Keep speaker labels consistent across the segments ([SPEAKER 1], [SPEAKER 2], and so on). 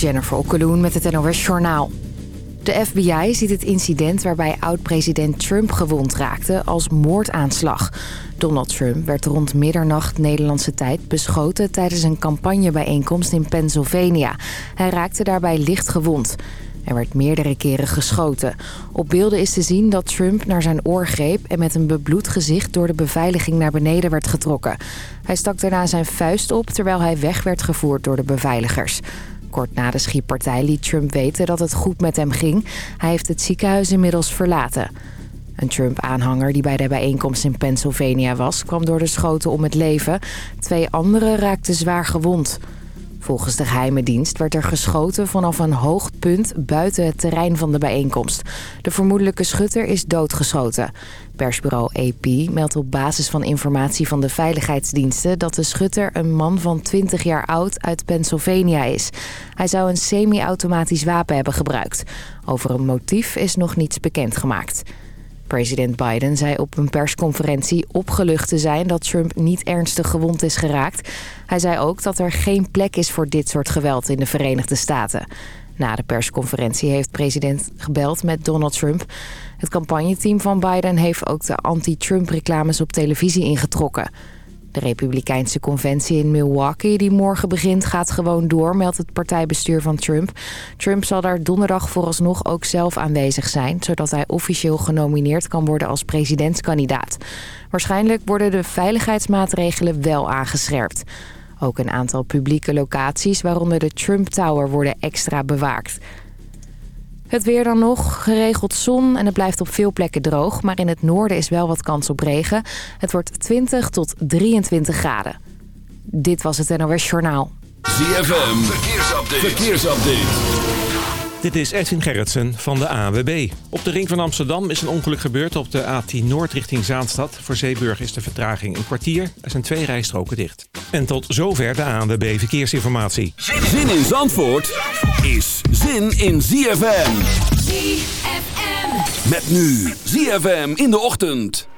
[SPEAKER 1] Jennifer Okkeloen met het NOS Journaal. De FBI ziet het incident waarbij oud-president Trump gewond raakte als moordaanslag. Donald Trump werd rond middernacht Nederlandse tijd beschoten tijdens een campagnebijeenkomst in Pennsylvania. Hij raakte daarbij licht gewond. Er werd meerdere keren geschoten. Op beelden is te zien dat Trump naar zijn oor greep... en met een bebloed gezicht door de beveiliging naar beneden werd getrokken. Hij stak daarna zijn vuist op terwijl hij weg werd gevoerd door de beveiligers. Kort na de schietpartij liet Trump weten dat het goed met hem ging. Hij heeft het ziekenhuis inmiddels verlaten. Een Trump-aanhanger die bij de bijeenkomst in Pennsylvania was... kwam door de schoten om het leven. Twee anderen raakten zwaar gewond... Volgens de geheime dienst werd er geschoten vanaf een hoog punt buiten het terrein van de bijeenkomst. De vermoedelijke schutter is doodgeschoten. Persbureau AP meldt op basis van informatie van de veiligheidsdiensten... dat de schutter een man van 20 jaar oud uit Pennsylvania is. Hij zou een semi-automatisch wapen hebben gebruikt. Over een motief is nog niets bekendgemaakt. President Biden zei op een persconferentie opgelucht te zijn dat Trump niet ernstig gewond is geraakt. Hij zei ook dat er geen plek is voor dit soort geweld in de Verenigde Staten. Na de persconferentie heeft president gebeld met Donald Trump. Het campagneteam van Biden heeft ook de anti-Trump reclames op televisie ingetrokken. De Republikeinse conventie in Milwaukee die morgen begint gaat gewoon door, meldt het partijbestuur van Trump. Trump zal daar donderdag vooralsnog ook zelf aanwezig zijn, zodat hij officieel genomineerd kan worden als presidentskandidaat. Waarschijnlijk worden de veiligheidsmaatregelen wel aangescherpt. Ook een aantal publieke locaties, waaronder de Trump Tower, worden extra bewaakt. Het weer dan nog. Geregeld zon en het blijft op veel plekken droog. Maar in het noorden is wel wat kans op regen. Het wordt 20 tot 23 graden. Dit was het NOS Journaal.
[SPEAKER 2] ZFM, verkeersupdate. verkeersupdate.
[SPEAKER 3] Dit is Edwin Gerritsen van de AWB. Op de ring van Amsterdam is een ongeluk gebeurd op de A10 Noord richting Zaanstad. Voor Zeeburg is de vertraging een kwartier. Er zijn twee rijstroken dicht. En tot zover de ANWB Verkeersinformatie.
[SPEAKER 2] Zin in Zandvoort is zin in ZFM.
[SPEAKER 4] ZFM.
[SPEAKER 2] Met nu ZFM in de ochtend.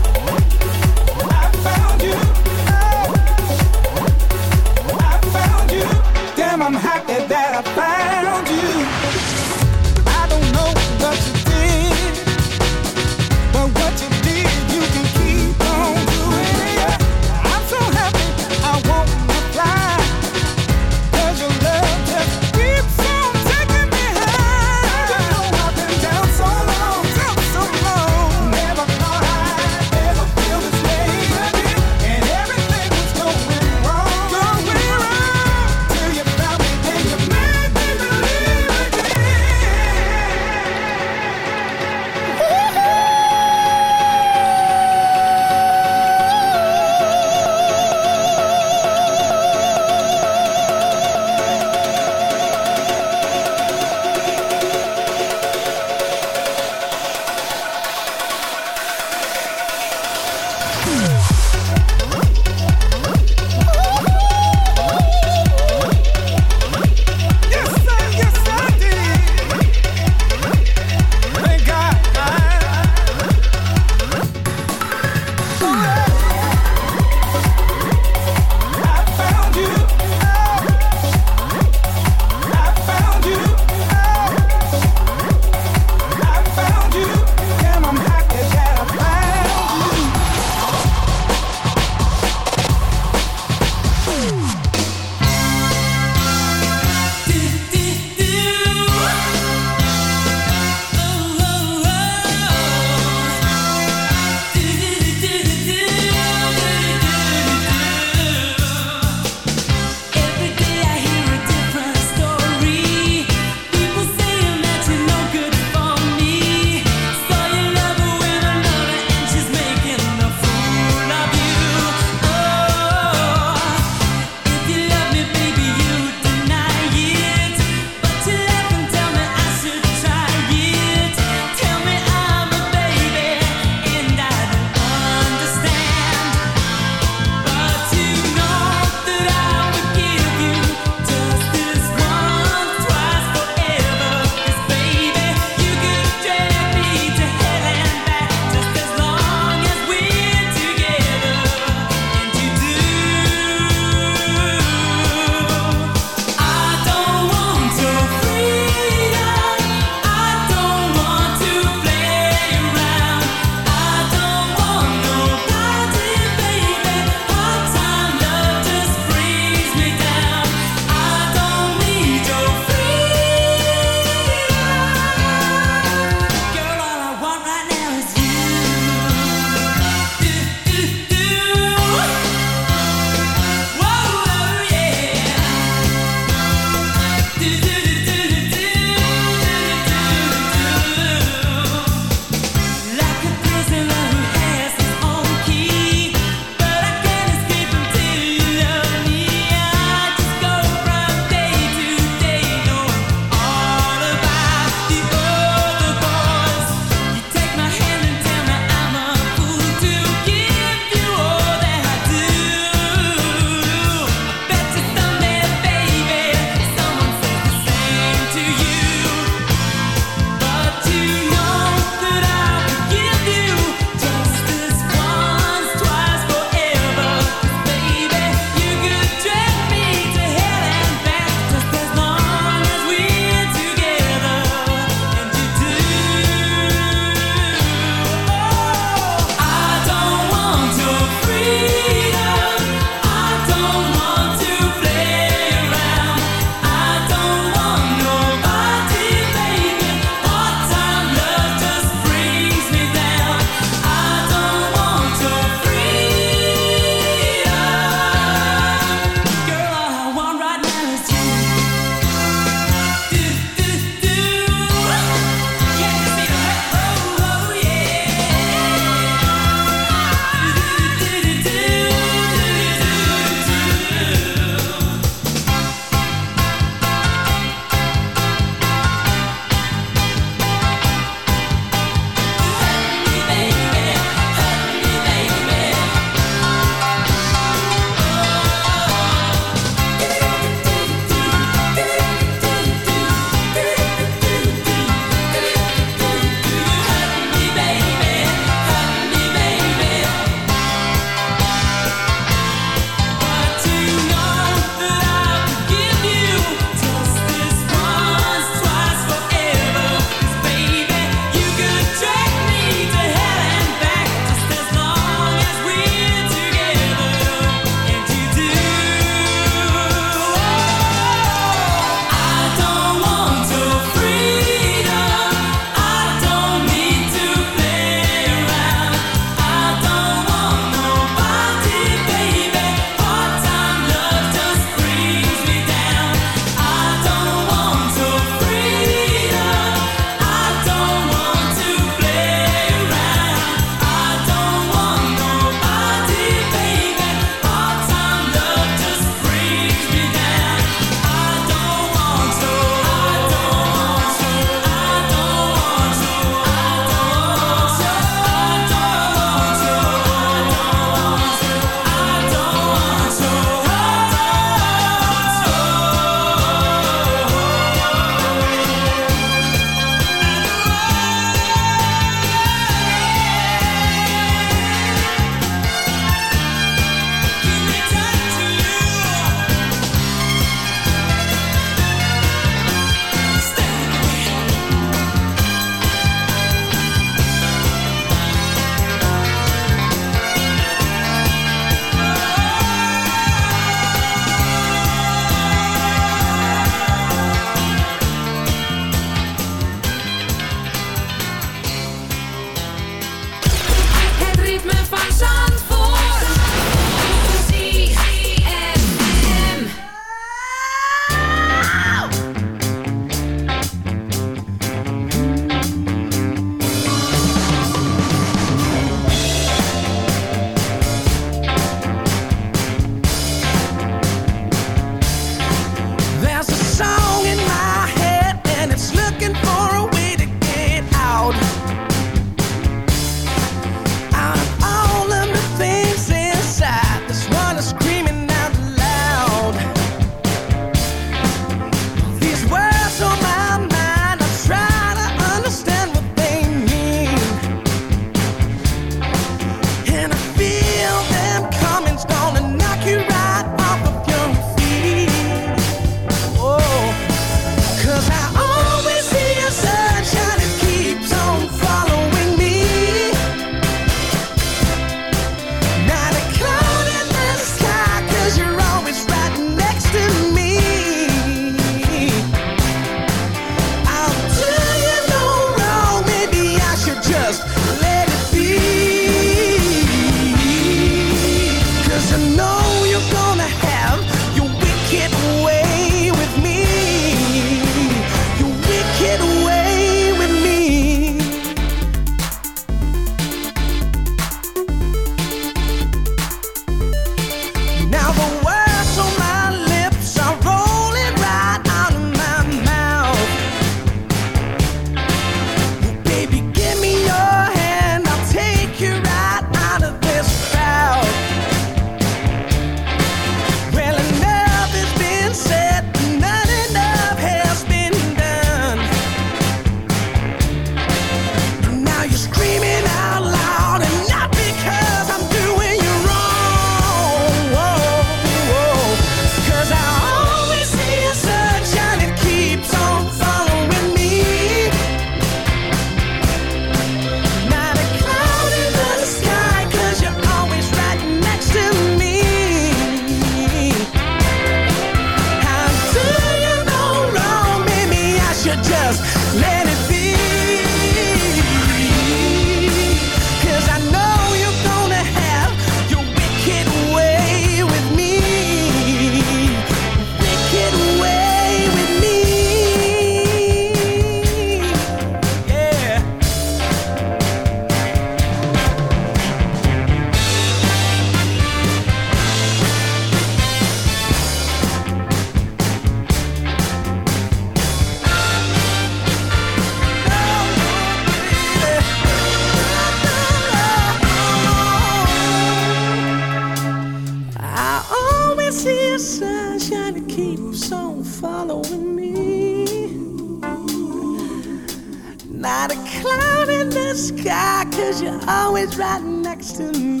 [SPEAKER 5] To me.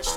[SPEAKER 6] much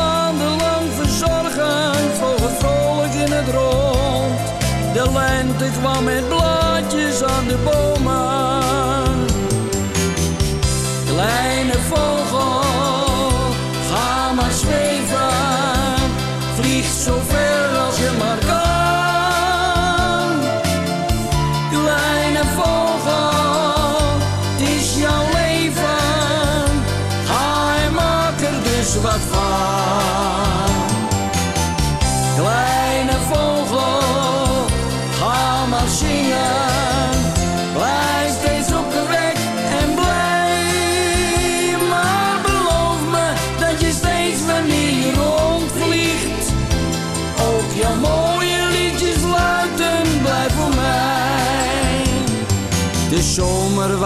[SPEAKER 7] De lente kwam met bladjes aan de bomen. Kleine vogels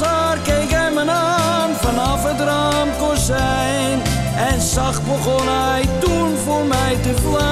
[SPEAKER 7] Kijk keek hij me aan vanaf het raamkozijn. En zacht begon hij toen voor mij te
[SPEAKER 8] vlagen.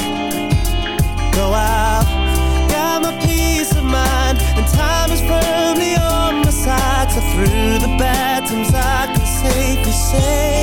[SPEAKER 9] so I've got my peace of mind And time is firmly on my side. So through the bad times I can safely say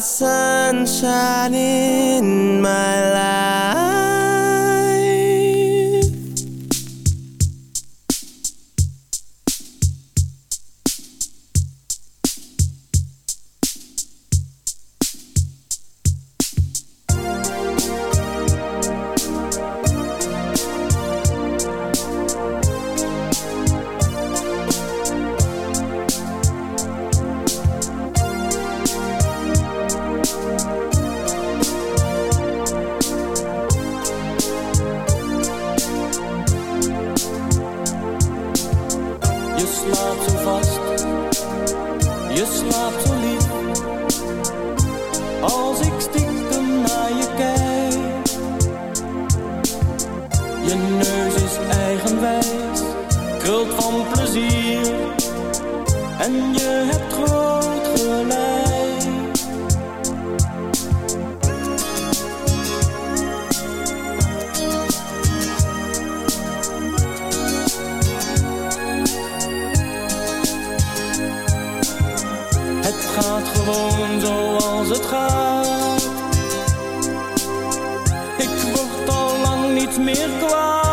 [SPEAKER 9] sunshine in my life.
[SPEAKER 10] maakt meer kwaad.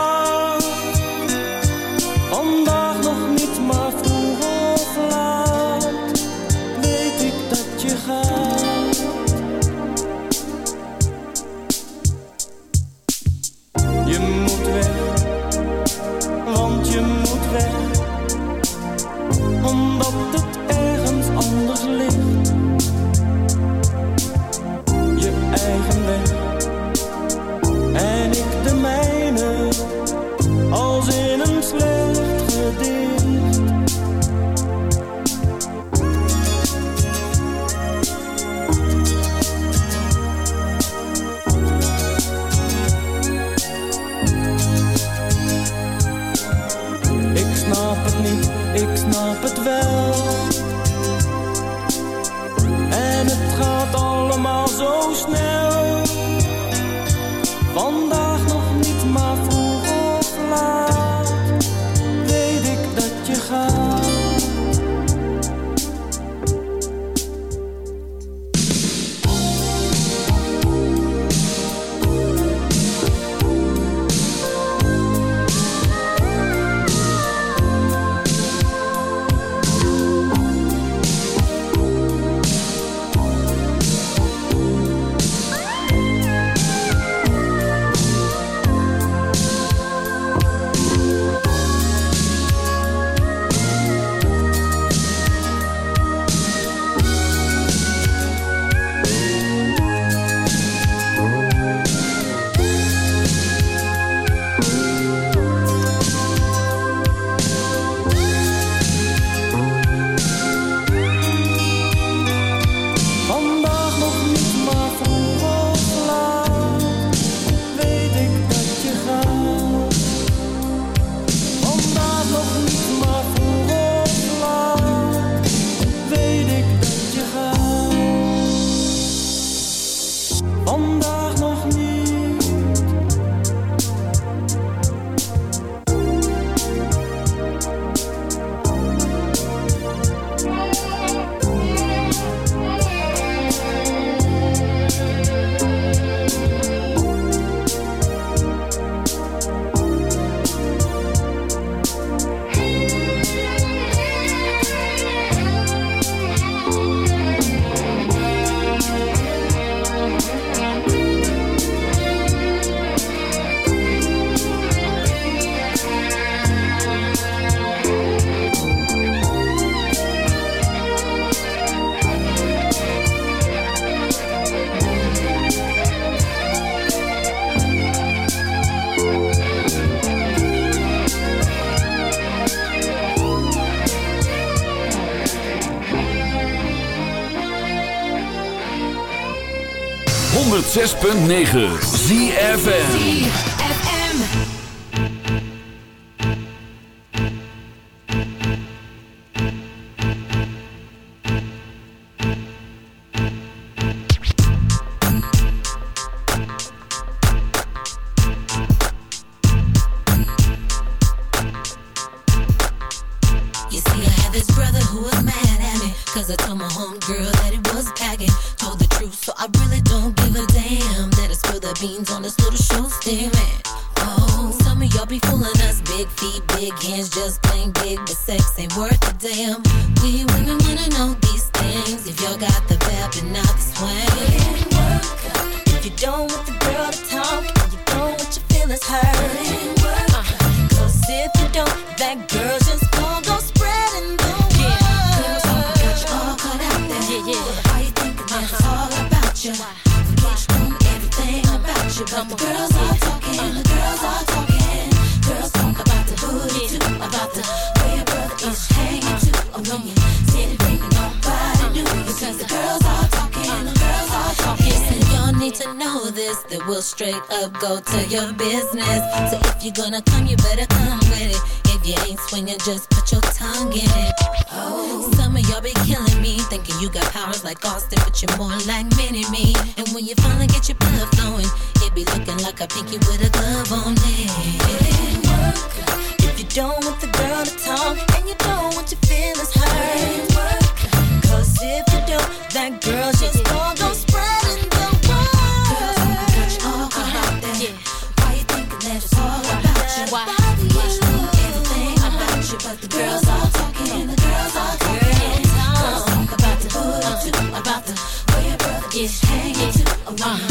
[SPEAKER 11] 106.9 ZFN be fooling us. Big feet, big hands, just plain big, but sex ain't worth a damn. We women wanna know these things. If y'all got the vibe and not the swing. If you don't want the girl to talk, and you don't want your feelings hurt. Uh, Cause if you don't, that girl's just gonna go spreading the word. Girls talking got you all cut out there. Yeah, yeah. Why you thinking that it's all about you? Forget you everything about you. But the girls are talking, the girls are talking. About the way your brother is hanging. Oh, when you see it, baby, nobody knew. Because the girls are talking, the girls are talking. And y'all need to know this, that we'll straight up go to your business. So if you're gonna come, you better come with it. If you ain't swinging, just put your tongue in it. Oh, some of y'all be killing me, thinking you got powers like Austin, but you're more like Mini Me. And when you finally get your blood flowing, it be looking like a pinky with a glove on it. You don't want the girl to talk, and you don't want your feelings hurt. Cause if you don't, that girl's just gonna go spreading the word. Uh-huh. Why you thinking that it's all about you? Why? Everything about you, but the girls all talking, the girls all talking. Girls talk about the booty too, about the way your brother is hanging too. Oh,
[SPEAKER 12] uh-huh.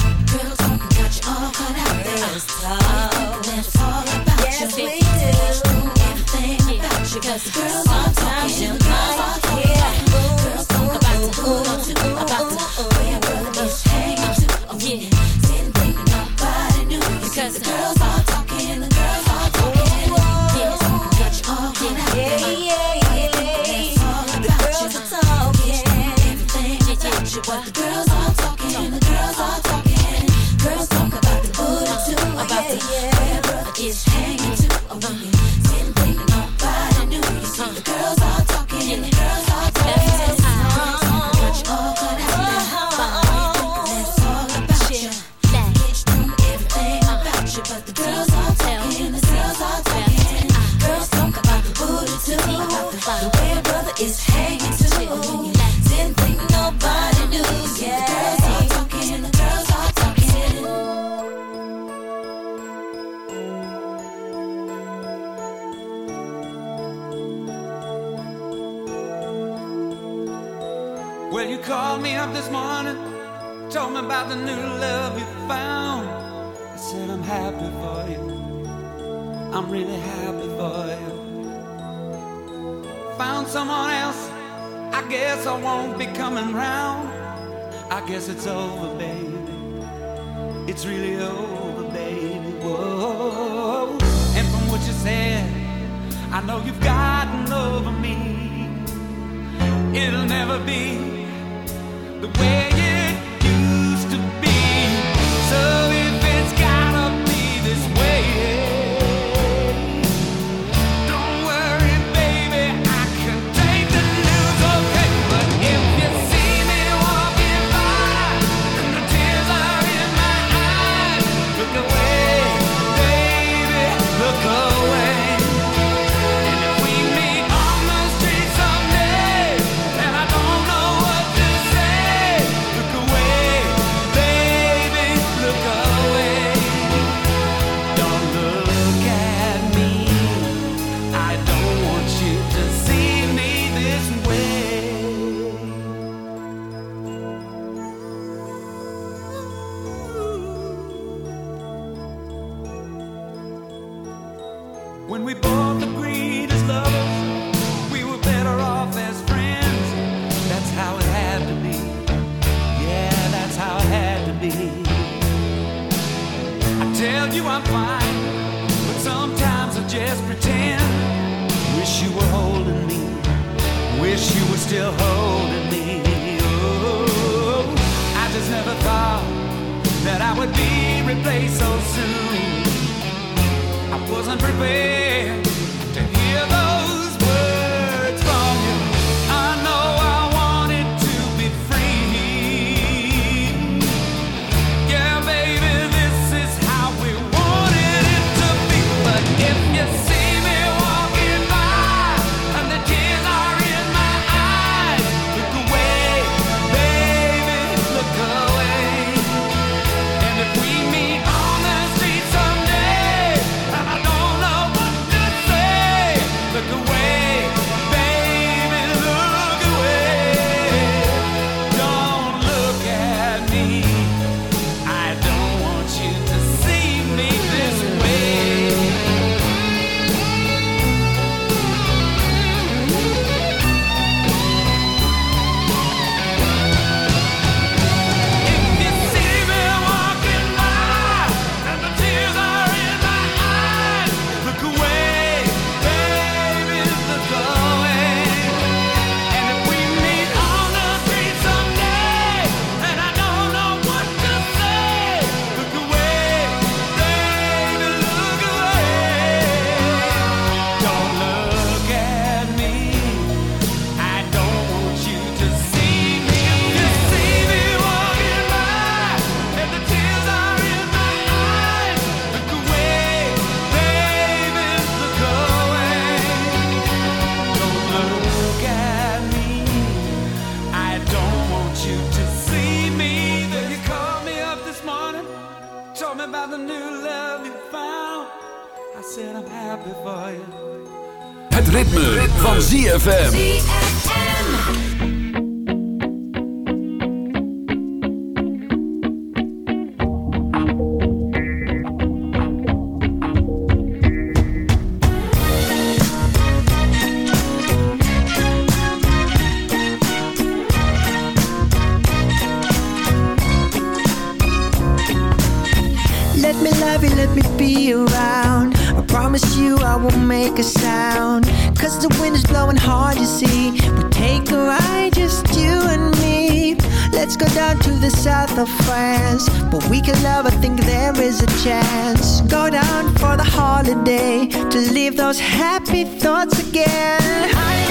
[SPEAKER 11] talk about this. Talk.
[SPEAKER 12] Yes. We
[SPEAKER 11] do. Everything
[SPEAKER 13] guess it's over, baby. It's really over, baby. Whoa. And from what you said, I know you've gotten over me. It'll never be the way to the
[SPEAKER 6] south of France. But we can never think there is a chance. Go down for the holiday to leave those happy thoughts again. I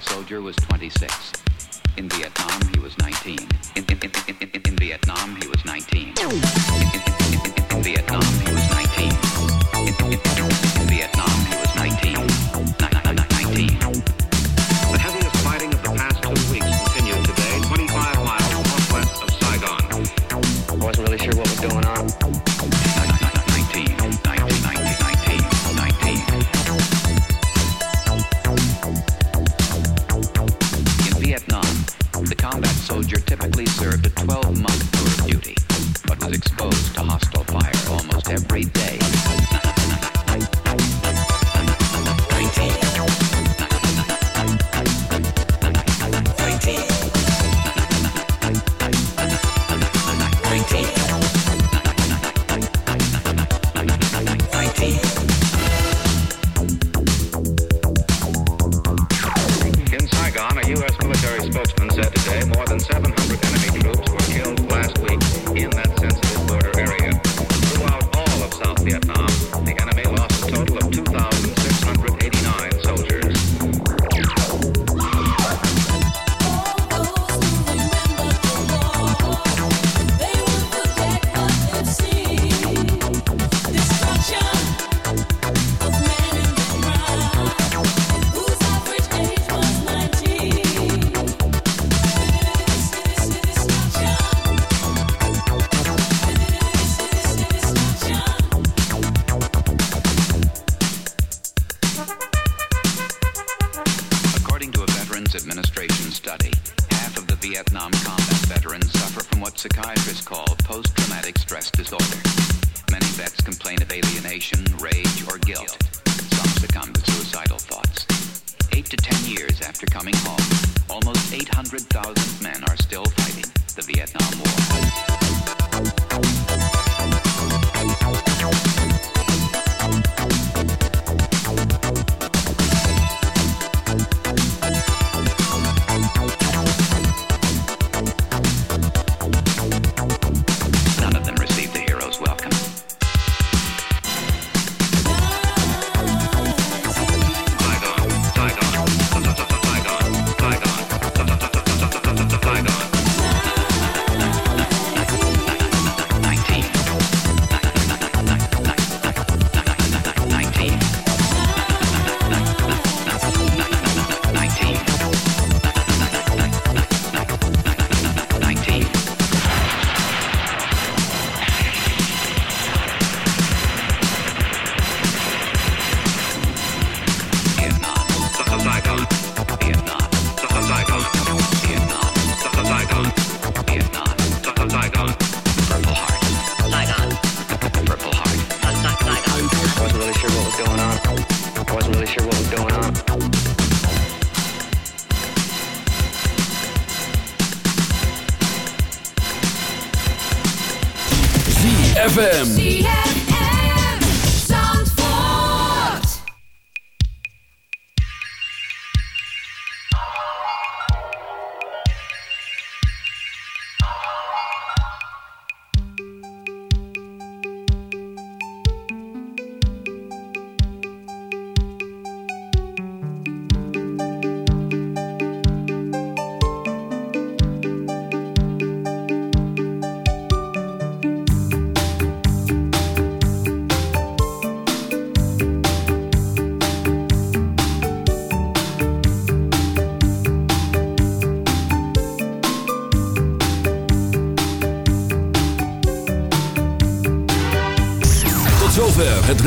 [SPEAKER 14] soldier was 26. In Vietnam, he was 19. every day.